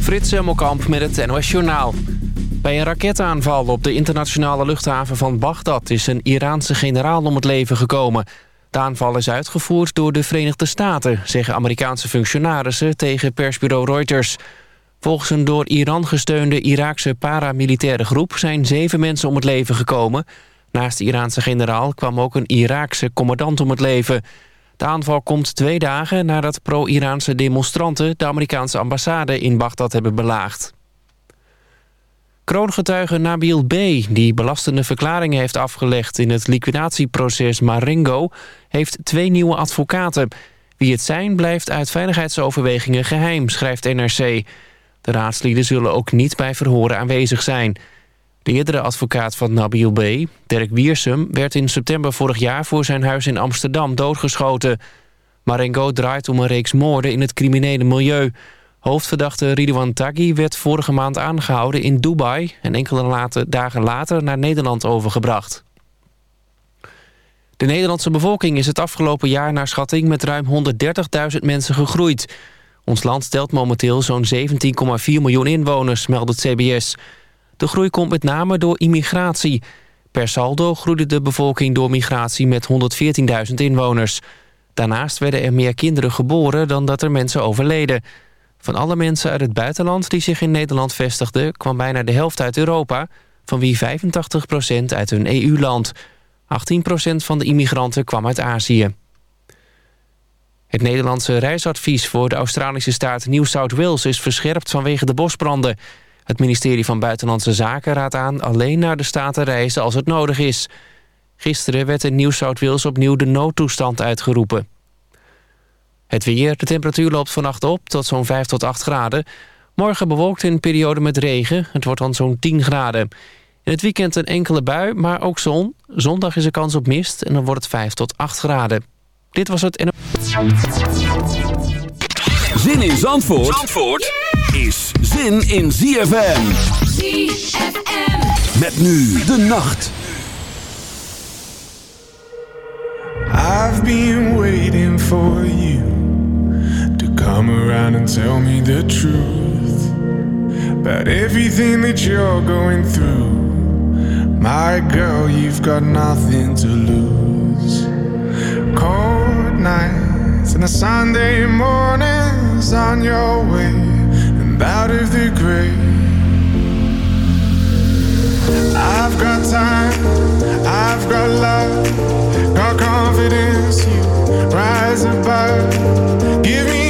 Frits Hemmelkamp met het NOS Journaal. Bij een raketaanval op de internationale luchthaven van Bagdad... is een Iraanse generaal om het leven gekomen. De aanval is uitgevoerd door de Verenigde Staten... zeggen Amerikaanse functionarissen tegen persbureau Reuters. Volgens een door Iran gesteunde Iraakse paramilitaire groep... zijn zeven mensen om het leven gekomen. Naast de Iraanse generaal kwam ook een Iraakse commandant om het leven... De aanval komt twee dagen nadat pro-Iraanse demonstranten... de Amerikaanse ambassade in Bagdad hebben belaagd. Kroongetuige Nabil B., die belastende verklaringen heeft afgelegd... in het liquidatieproces Marengo, heeft twee nieuwe advocaten. Wie het zijn, blijft uit veiligheidsoverwegingen geheim, schrijft NRC. De raadslieden zullen ook niet bij verhoren aanwezig zijn... De eerdere advocaat van Nabil B., Dirk Wiersum... werd in september vorig jaar voor zijn huis in Amsterdam doodgeschoten. Marengo draait om een reeks moorden in het criminele milieu. Hoofdverdachte Ridwan Taghi werd vorige maand aangehouden in Dubai... en enkele dagen later naar Nederland overgebracht. De Nederlandse bevolking is het afgelopen jaar naar schatting... met ruim 130.000 mensen gegroeid. Ons land telt momenteel zo'n 17,4 miljoen inwoners, meldt CBS... De groei komt met name door immigratie. Per saldo groeide de bevolking door migratie met 114.000 inwoners. Daarnaast werden er meer kinderen geboren dan dat er mensen overleden. Van alle mensen uit het buitenland die zich in Nederland vestigden... kwam bijna de helft uit Europa, van wie 85% uit een EU-land. 18% van de immigranten kwam uit Azië. Het Nederlandse reisadvies voor de Australische staat New South Wales... is verscherpt vanwege de bosbranden... Het ministerie van Buitenlandse Zaken raadt aan alleen naar de staat te reizen als het nodig is. Gisteren werd in New South Wales opnieuw de noodtoestand uitgeroepen. Het weer, de temperatuur loopt vannacht op tot zo'n 5 tot 8 graden. Morgen bewolkt in een periode met regen. Het wordt dan zo'n 10 graden. In het weekend een enkele bui, maar ook zon. Zondag is er kans op mist en dan wordt het 5 tot 8 graden. Dit was het... Zin in Zandvoort, Zandvoort? Is zin in ZFM. ZFM. Met nu de nacht. I've been waiting for you to come around and tell me the truth about everything that you're going through. My girl, you've got nothing to lose. Cold nights and a Sunday mornings on your way out of the grave. I've got time, I've got love, got confidence. You rise above. Give me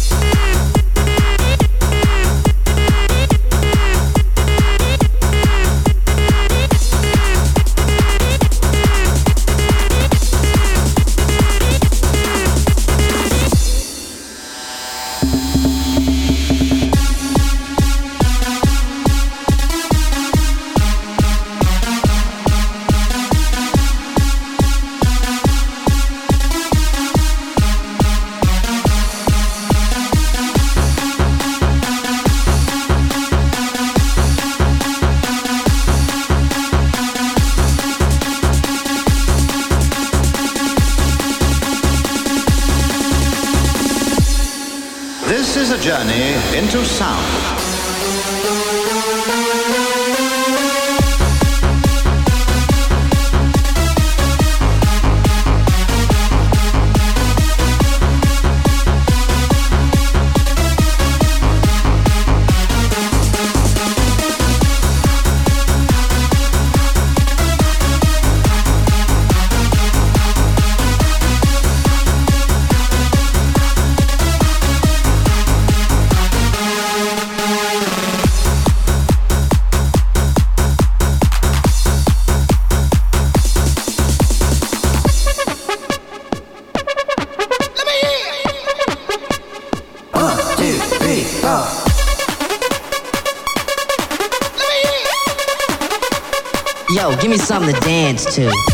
Dance to.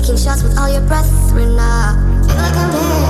taking shots with all your breath right now. Feel like I'm here.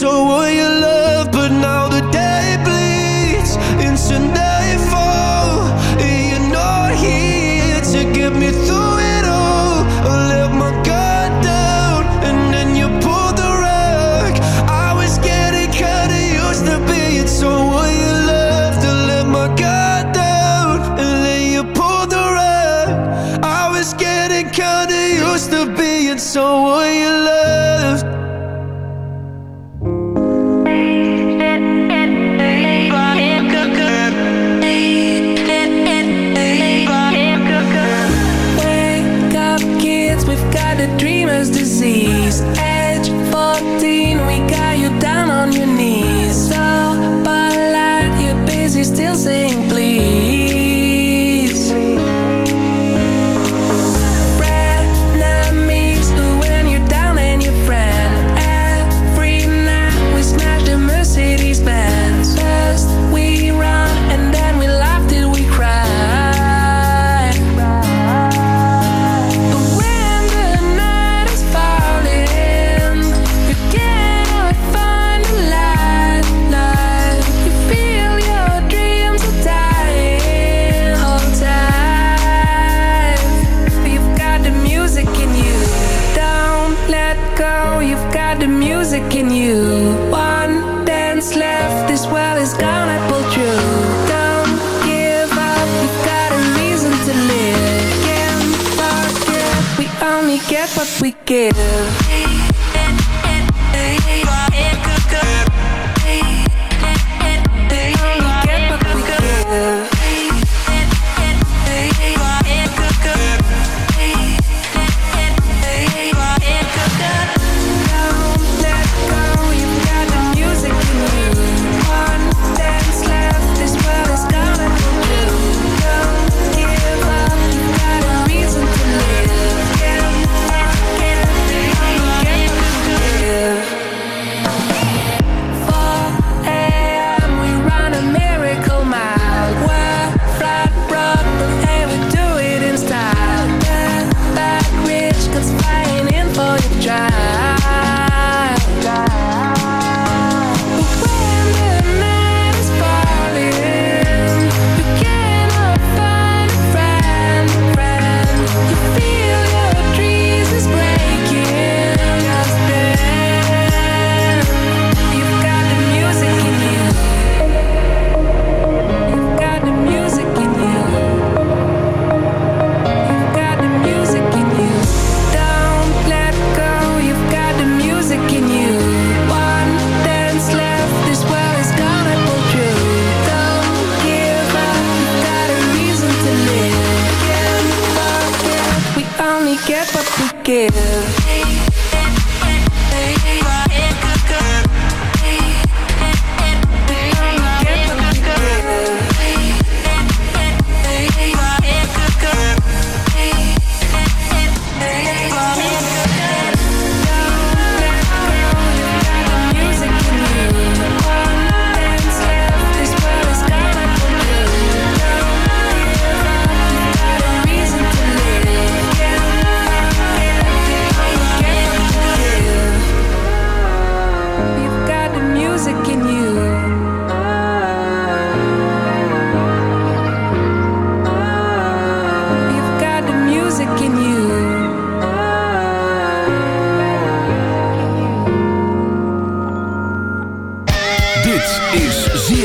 so will you love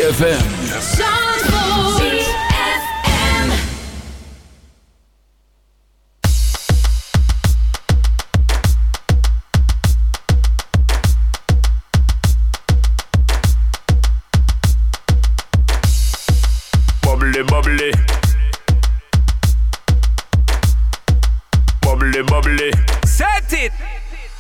ZFM.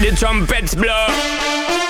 Make the trumpets blow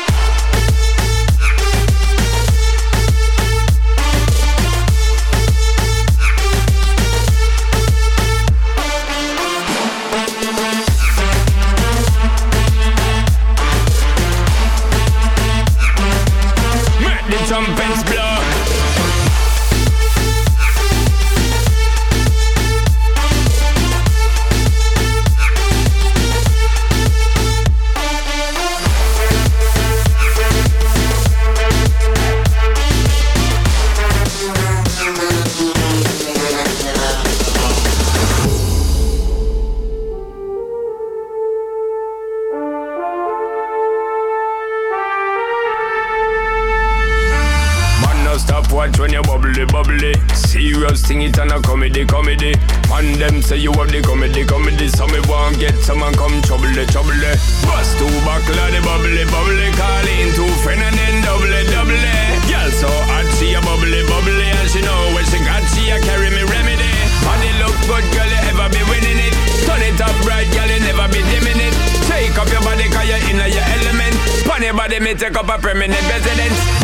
watch when you bubbly, bubbly. Serious thing, it and a comedy, comedy. Man, them say you have the comedy, comedy. So me want get someone come trouble, trouble. Bust two buckle of the bubbly, bubbly. Call in two friend and then double, double. Girl so hot, she a bubbly, bubbly. And she know when she got, she a carry me remedy. Body look good, girl, you ever be winning it. Turn it up right, girl, you never be dimming it. Take up your body, cause you're in your element. Pon your body, me take up a permanent residence.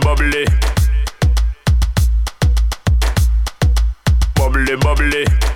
Bubbly, bubbly. Bubbly.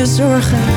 Je zorgen,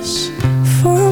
for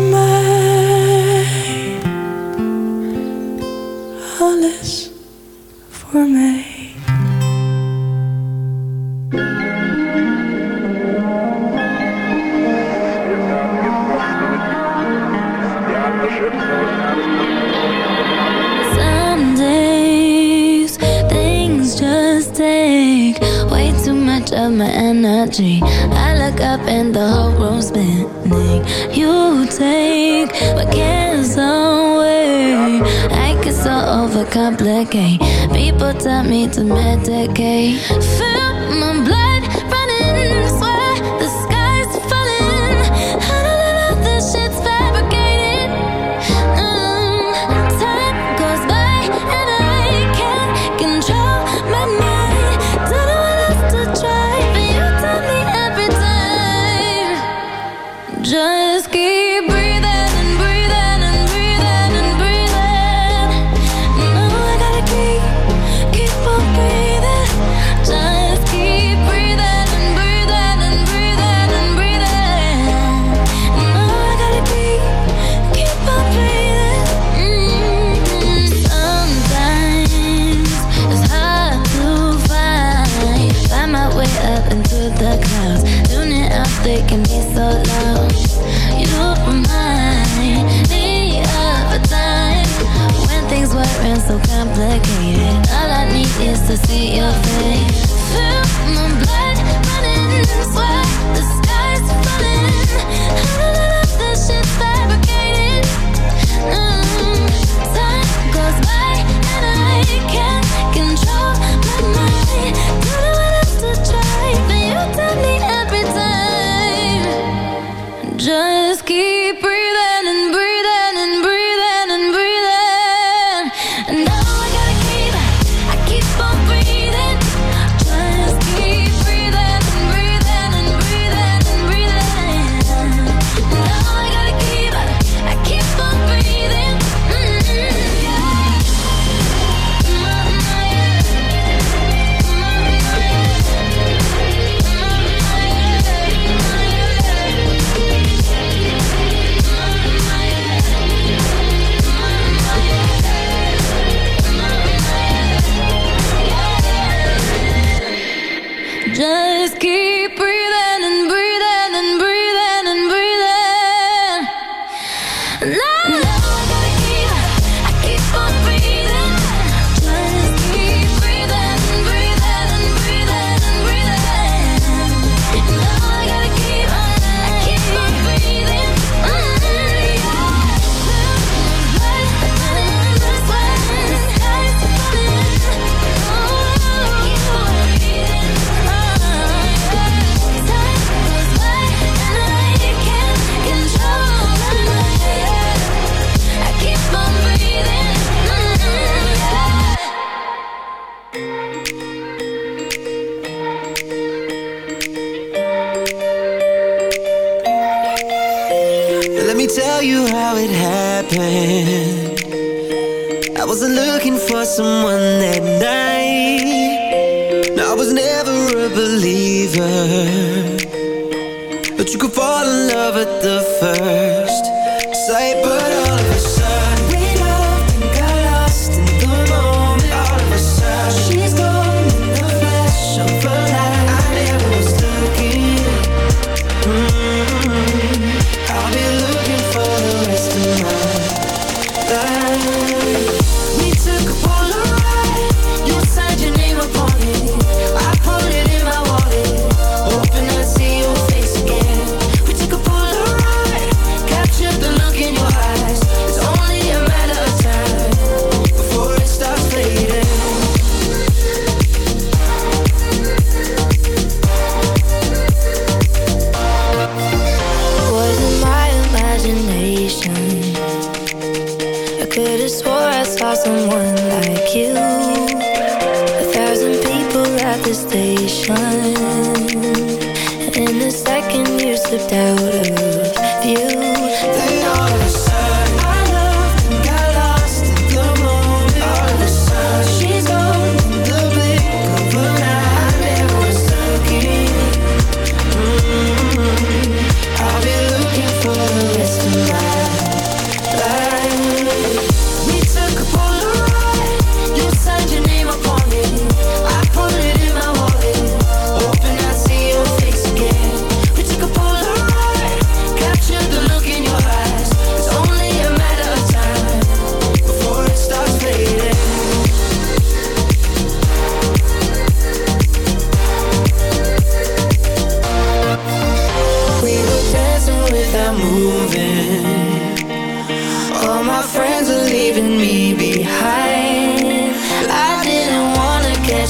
first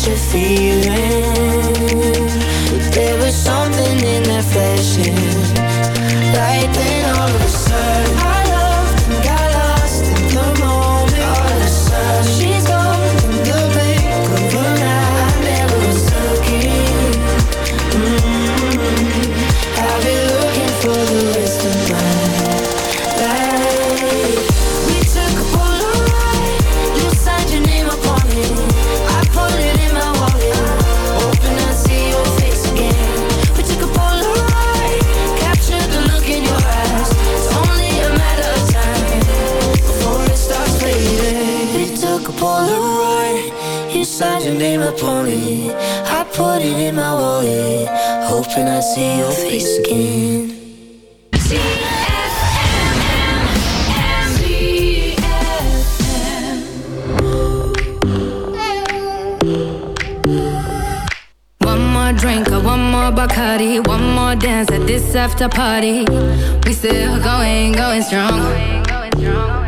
you're feeling. put it in my wallet, hoping I see your face again. drink, one more Bacardi, one more dance at this after party. We still going, going strong. Going, going strong.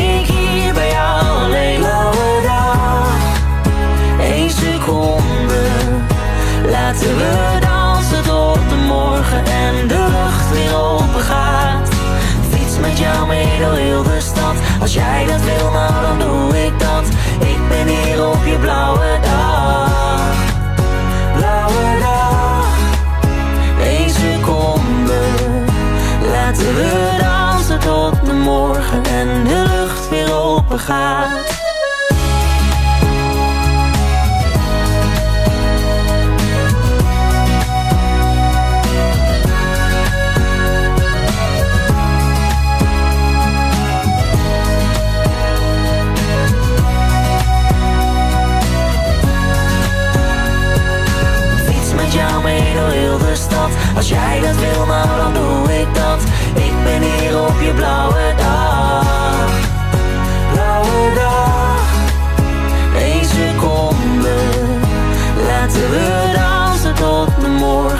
stad. Als jij dat wil, nou dan doe ik dat. Ik ben hier op je blauwe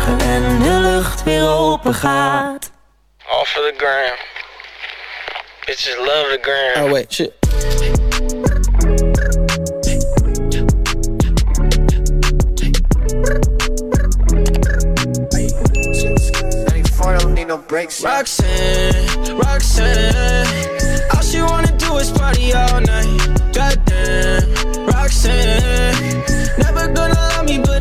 morgen en de lucht weer open gaat. All for the gram. Bitches love the gram. Oh wait, shit. Roxanne, Roxanne, all she wanna do is party all night. Goddamn, Roxanne, never gonna love me, but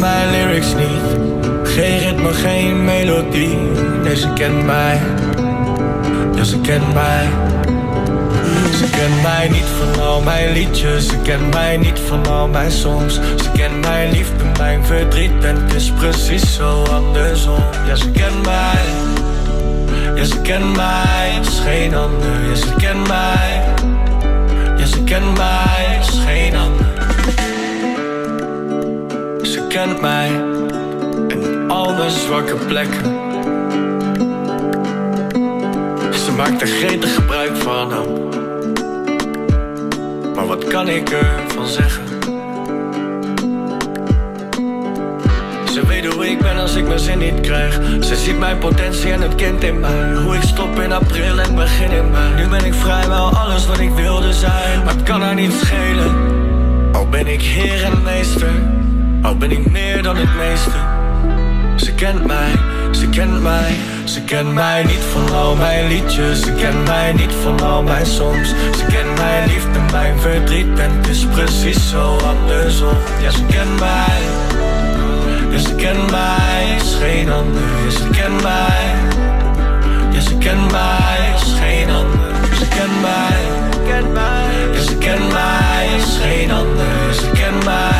Mijn lyrics niet, geen ritme, geen melodie. Nee, kent mij, ja ze kent mij. Ze kent mij niet van al mijn liedjes, ze kent mij niet van al mijn songs. Ze kent mijn liefde, mijn verdriet en het is precies zo andersom. Ja, ze kent mij, ja ze kent mij, het is geen ander. Ja, ze kent mij, ja ze kent mij, het is geen ander. Kent mij en al mijn zwakke plekken. Ze maakt er gretig gebruik van. Maar wat kan ik ervan zeggen? Ze weet hoe ik ben als ik mijn zin niet krijg. Ze ziet mijn potentie en het kind in mij. Hoe ik stop in april en begin in mei. Nu ben ik vrijwel alles wat ik wilde zijn. Maar het kan haar niet schelen. Al ben ik heer en meester. Al ben ik meer dan het meeste. Ze kent mij, ze kent mij. Ze kent mij niet van al mijn liedjes. Ze kent mij niet van al mijn songs. Ze kent mijn liefde, mijn verdriet. En het is precies zo andersom. Ja, ze kent mij. Ja, ze kent mij, is geen ander. Ja, ze kent mij. Ja, ze kent mij, is geen ander. Ze kent mij. Ja, ze kent mij, is geen ander. Ze kent mij.